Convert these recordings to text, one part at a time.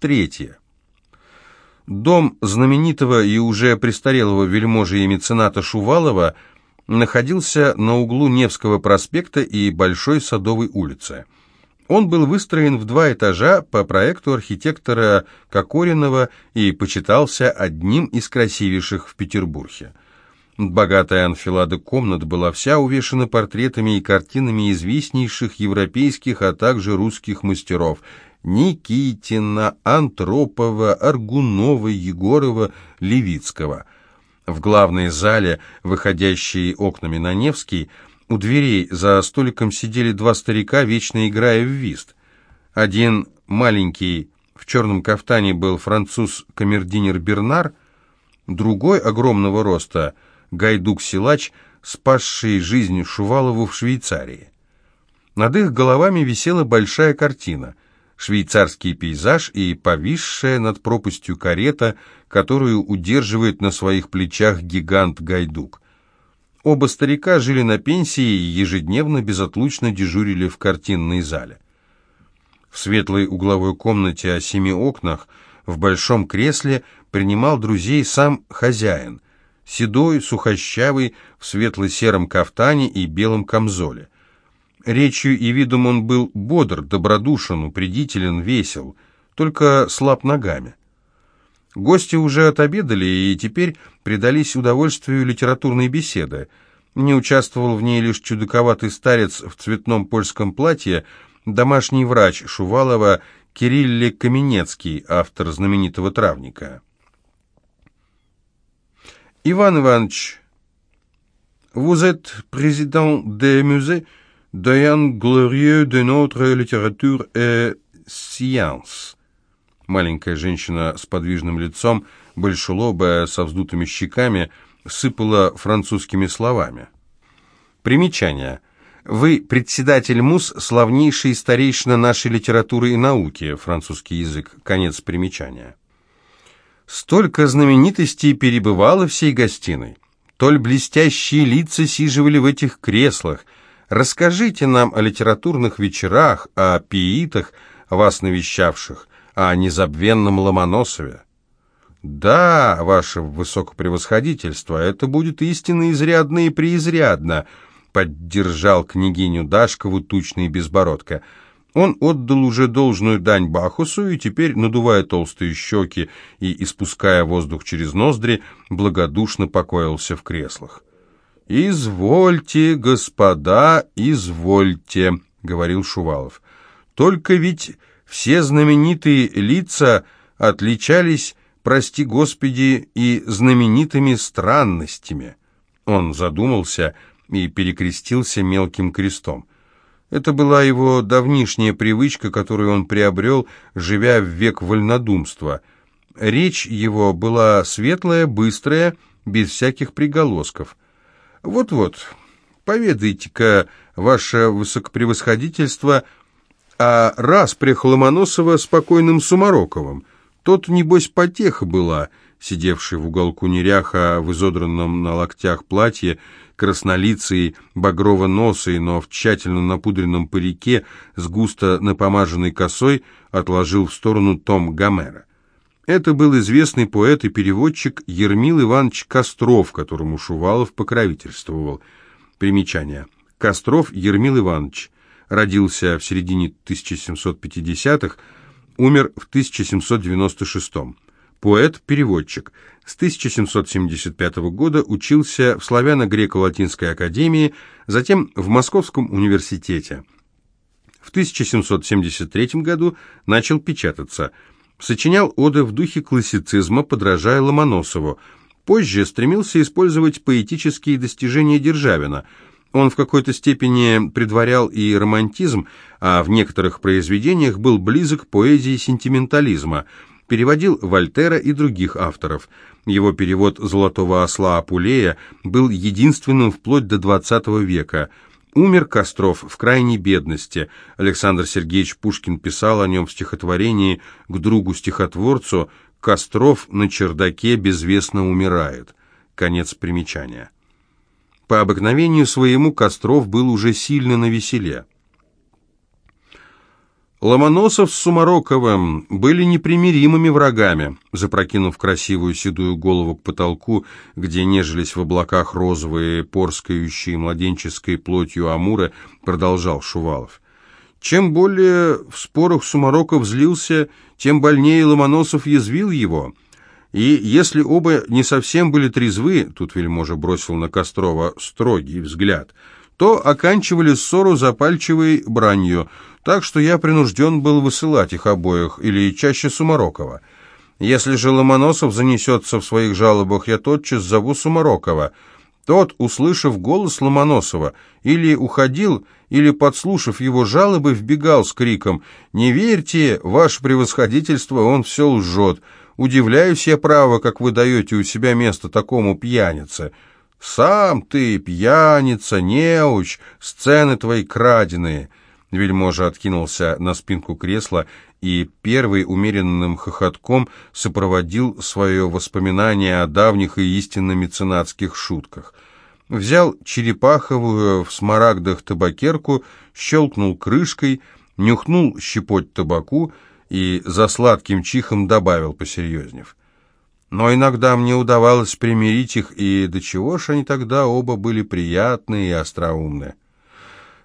Третье. Дом знаменитого и уже престарелого вельможи и мецената Шувалова находился на углу Невского проспекта и Большой Садовой улицы. Он был выстроен в два этажа по проекту архитектора Кокоринова и почитался одним из красивейших в Петербурге. Богатая анфилада комнат была вся увешана портретами и картинами известнейших европейских, а также русских мастеров Никитина, Антропова, Аргунова, Егорова, Левицкого. В главной зале, выходящей окнами на Невский, у дверей за столиком сидели два старика, вечно играя в вист. Один маленький в черном кафтане был француз-камердинер Бернар, другой огромного роста гайдук-силач, спасший жизнь Шувалову в Швейцарии. Над их головами висела большая картина — швейцарский пейзаж и повисшая над пропастью карета, которую удерживает на своих плечах гигант Гайдук. Оба старика жили на пенсии и ежедневно безотлучно дежурили в картинной зале. В светлой угловой комнате о семи окнах в большом кресле принимал друзей сам хозяин, седой, сухощавый, в светло-сером кафтане и белом камзоле. Речью и видом он был бодр, добродушен, упредителен, весел, только слаб ногами. Гости уже отобедали и теперь предались удовольствию литературной беседы. Не участвовал в ней лишь чудаковатый старец в цветном польском платье, домашний врач Шувалова Кирилле Каменецкий, автор знаменитого «Травника». Иван Иванович, vous êtes président des musées d'un glorieux de notre littérature et science. Маленькая женщина с подвижным лицом, большелобая, со вздутыми щеками, сыпала французскими словами. Примечание. Вы председатель МУС, славнейший старейшина нашей литературы и науки, французский язык, конец примечания. Столько знаменитостей перебывало всей гостиной. Толь блестящие лица сиживали в этих креслах. Расскажите нам о литературных вечерах, о пиитах, вас навещавших о незабвенном Ломоносове. «Да, ваше высокопревосходительство, это будет истинно изрядно и преизрядно», поддержал княгиню Дашкову тучный безбородка. Он отдал уже должную дань Бахусу и теперь, надувая толстые щеки и испуская воздух через ноздри, благодушно покоился в креслах. «Извольте, господа, извольте», — говорил Шувалов. «Только ведь все знаменитые лица отличались, прости Господи, и знаменитыми странностями. Он задумался и перекрестился мелким крестом. Это была его давнишняя привычка, которую он приобрел, живя в век вольнодумства. Речь его была светлая, быстрая, без всяких приголосков. «Вот-вот, поведайте-ка, ваше высокопревосходительство, — а раз при Ломоносова спокойным Сумароковым. Тот, небось, потеха была, сидевший в уголку неряха в изодранном на локтях платье, краснолицей, багрово-носой, но в тщательно напудренном парике с густо напомаженной косой отложил в сторону том Гомера. Это был известный поэт и переводчик Ермил Иванович Костров, которому Шувалов покровительствовал. Примечание. Костров Ермил Иванович, родился в середине 1750-х, умер в 1796 -м. Поэт-переводчик. С 1775 года учился в Славяно-Греко-Латинской академии, затем в Московском университете. В 1773 году начал печататься. Сочинял оды в духе классицизма, подражая Ломоносову. Позже стремился использовать поэтические достижения Державина – он в какой-то степени предварял и романтизм, а в некоторых произведениях был близок к поэзии сентиментализма, переводил Вольтера и других авторов. Его перевод «Золотого осла Апулея» был единственным вплоть до XX века. Умер Костров в крайней бедности. Александр Сергеевич Пушкин писал о нем в стихотворении к другу-стихотворцу «Костров на чердаке безвестно умирает». Конец примечания. По обыкновению своему Костров был уже сильно навеселе. Ломоносов с Сумароковым были непримиримыми врагами. Запрокинув красивую седую голову к потолку, где нежились в облаках розовые, порскающие младенческой плотью амуры, продолжал Шувалов. Чем более в спорах Сумароков злился, тем больнее Ломоносов язвил его. И если оба не совсем были трезвы, тут вельможа бросил на Кострова строгий взгляд, то оканчивали ссору запальчивой бранью – так что я принужден был высылать их обоих, или чаще Сумарокова. Если же Ломоносов занесется в своих жалобах, я тотчас зову Сумарокова. Тот, услышав голос Ломоносова, или уходил, или, подслушав его жалобы, вбегал с криком «Не верьте, ваше превосходительство, он все лжет. Удивляюсь я, право, как вы даете у себя место такому пьянице. Сам ты, пьяница, неуч, сцены твои краденые». Вельможа откинулся на спинку кресла и первый умеренным хохотком сопроводил свое воспоминание о давних и истинно меценатских шутках. Взял черепаховую в смарагдах табакерку, щелкнул крышкой, нюхнул щепоть табаку и за сладким чихом добавил, посерьезнев. Но иногда мне удавалось примирить их, и до чего ж они тогда оба были приятные и остроумные.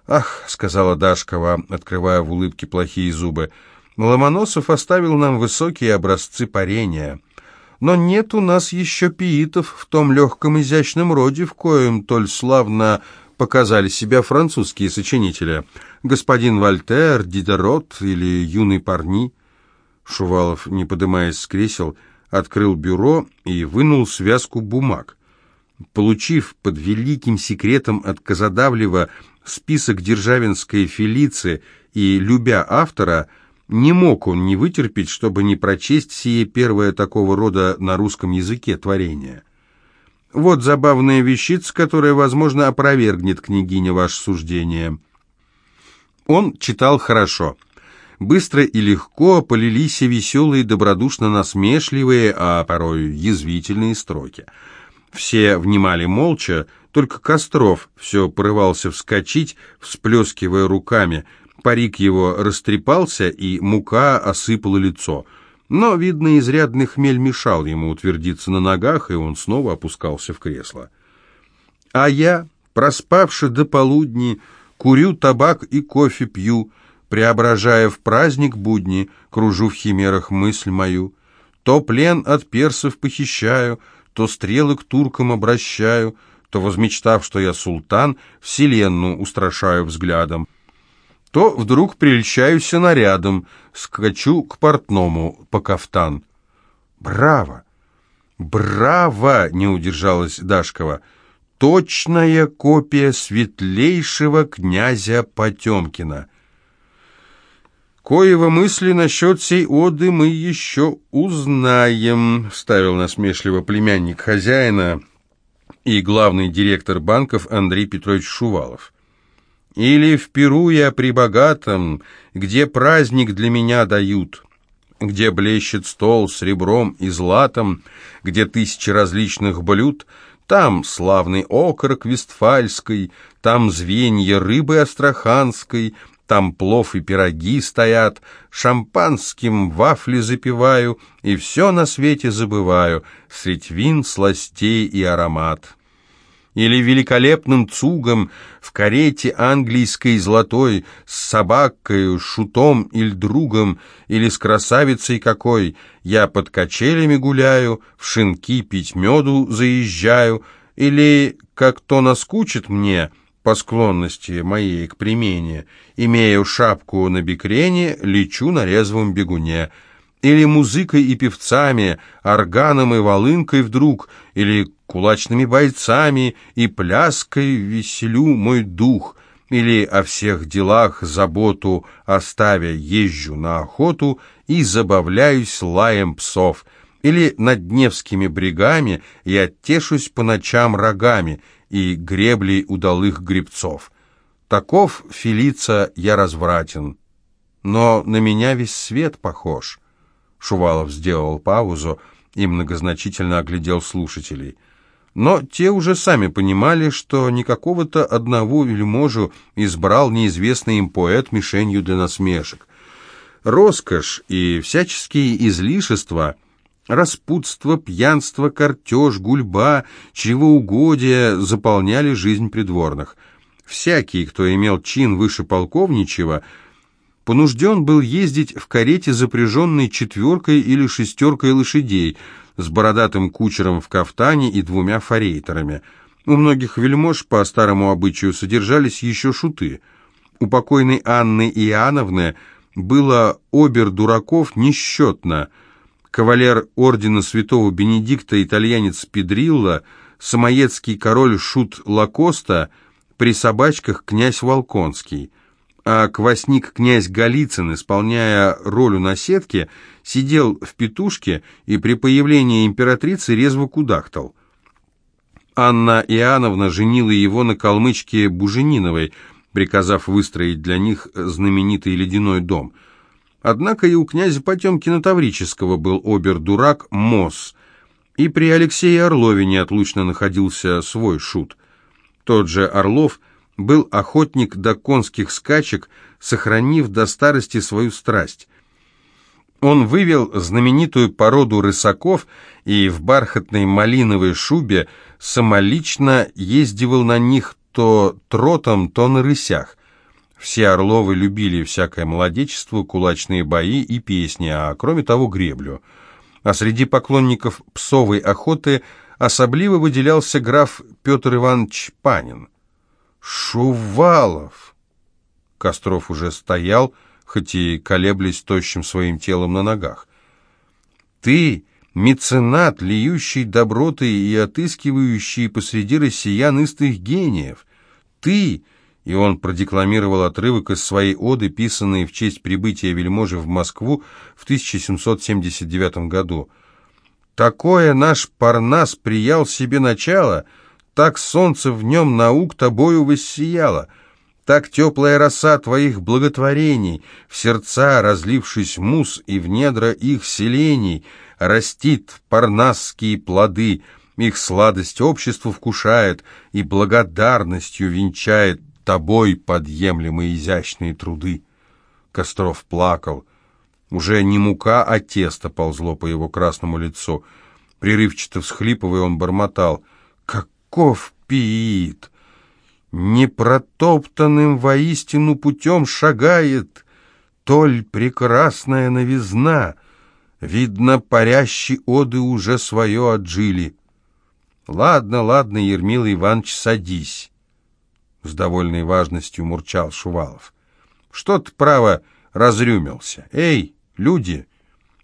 «Ах», — сказала Дашкова, открывая в улыбке плохие зубы, — «Ломоносов оставил нам высокие образцы парения. Но нет у нас еще пиитов в том легком изящном роде, в коем толь славно показали себя французские сочинители. Господин Вольтер, Дидерот или юный Парни». Шувалов, не подымаясь с кресел, открыл бюро и вынул связку бумаг. Получив под великим секретом от Казадавлева список Державинской Фелицы и, любя автора, не мог он не вытерпеть, чтобы не прочесть сие первое такого рода на русском языке творение. Вот забавная вещица, которая, возможно, опровергнет княгиня ваше суждение. Он читал хорошо. Быстро и легко полились веселые, добродушно-насмешливые, а порой язвительные строки. Все внимали молча, только Костров все порывался вскочить, всплескивая руками. Парик его растрепался, и мука осыпала лицо. Но, видно, изрядный хмель мешал ему утвердиться на ногах, и он снова опускался в кресло. А я, проспавши до полудни, курю табак и кофе пью, преображая в праздник будни, кружу в химерах мысль мою. То плен от персов похищаю, то стрелы к туркам обращаю, то, возмечтав, что я султан, вселенную устрашаю взглядом, то вдруг прельщаюсь нарядом, скачу к портному по кафтан. «Браво! Браво!» — не удержалась Дашкова. «Точная копия светлейшего князя Потемкина». «Коего мысли насчет сей оды мы еще узнаем», — вставил насмешливо племянник хозяина, — и главный директор банков Андрей Петрович Шувалов. Или в Перу я при богатом, где праздник для меня дают, где блещет стол с ребром и златом, где тысячи различных блюд, там славный окорок вестфальской, там звенья рыбы астраханской, там плов и пироги стоят, шампанским вафли запиваю, и все на свете забываю, средь вин, сластей и аромат. Или великолепным цугом в карете английской золотой с собакой, шутом или другом, или с красавицей какой, я под качелями гуляю, в шинки пить меду заезжаю, или, как то наскучит мне, по склонности моей к примене, имею шапку на бекрене, лечу на резвом бегуне, или музыкой и певцами, органом и волынкой вдруг, или кулачными бойцами и пляской веселю мой дух, или о всех делах заботу оставя езжу на охоту и забавляюсь лаем псов, или над Дневскими брегами я тешусь по ночам рогами и греблей удалых гребцов. Таков, Фелица, я развратен, но на меня весь свет похож». Шувалов сделал паузу и многозначительно оглядел слушателей. Но те уже сами понимали, что не какого-то одного вельможу избрал неизвестный им поэт мишенью для насмешек. Роскошь и всяческие излишества, распутство, пьянство, картеж, гульба, чревоугодие заполняли жизнь придворных. Всякий, кто имел чин выше полковничьего, понужден был ездить в карете, запряженной четверкой или шестеркой лошадей, с бородатым кучером в кафтане и двумя форейтерами. У многих вельмож по старому обычаю содержались еще шуты. У покойной Анны Иоанновны было обер-дураков несчетно. Кавалер ордена святого Бенедикта, итальянец Педрилла, самоедский король Шут Лакоста, при собачках князь Волконский – а квасник князь Голицын, исполняя роль у наседки, сидел в петушке и при появлении императрицы резво кудахтал. Анна Иоанновна женила его на калмычке Бужениновой, приказав выстроить для них знаменитый ледяной дом. Однако и у князя Потемкина Таврического был обер-дурак Мосс, и при Алексее Орлове неотлучно находился свой шут. Тот же Орлов – был охотник до конских скачек, сохранив до старости свою страсть. Он вывел знаменитую породу рысаков и в бархатной малиновой шубе самолично ездивал на них то тротом, то на рысях. Все Орловы любили всякое молодечество, кулачные бои и песни, а кроме того греблю. А среди поклонников псовой охоты особливо выделялся граф Петр Иванович Панин – «Шувалов!» Костров уже стоял, хоть и колеблясь тощим своим телом на ногах. «Ты, меценат, льющий доброты и отыскивающий посреди россиян истых гениев! Ты!» И он продекламировал отрывок из своей оды, писанной в честь прибытия вельможи в Москву в 1779 году. «Такое наш Парнас приял себе начало!» Так солнце в нем наук тобою воссияло, так теплая роса твоих благотворений, в сердца разлившись мус и в недра их селений, растит парнасские плоды, их сладость общество вкушает и благодарностью венчает тобой подъемлемые изящные труды. Костров плакал. Уже не мука, а тесто ползло по его красному лицу. Прерывчато всхлипывая, он бормотал — каков пиит! Непротоптанным воистину путем шагает, Толь прекрасная новизна, Видно, парящие оды уже свое отжили. Ладно, ладно, Ермила Иванович, садись. С довольной важностью мурчал Шувалов. Что ты, право, разрюмился? Эй, люди,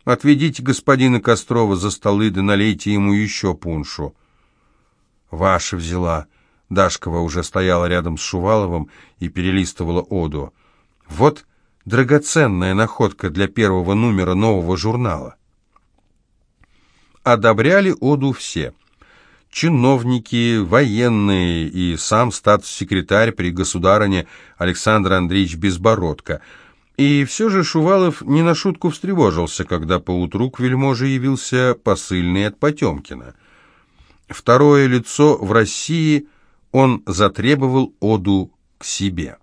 отведите господина Кострова за столы да налейте ему еще пуншу. «Ваша взяла». Дашкова уже стояла рядом с Шуваловым и перелистывала оду. «Вот драгоценная находка для первого номера нового журнала». Одобряли оду все. Чиновники, военные и сам статс-секретарь при государыне Александр Андреевич Безбородко. И все же Шувалов не на шутку встревожился, когда поутру к вельможе явился посыльный от Потемкина. Второе лицо в России он затребовал оду к себе.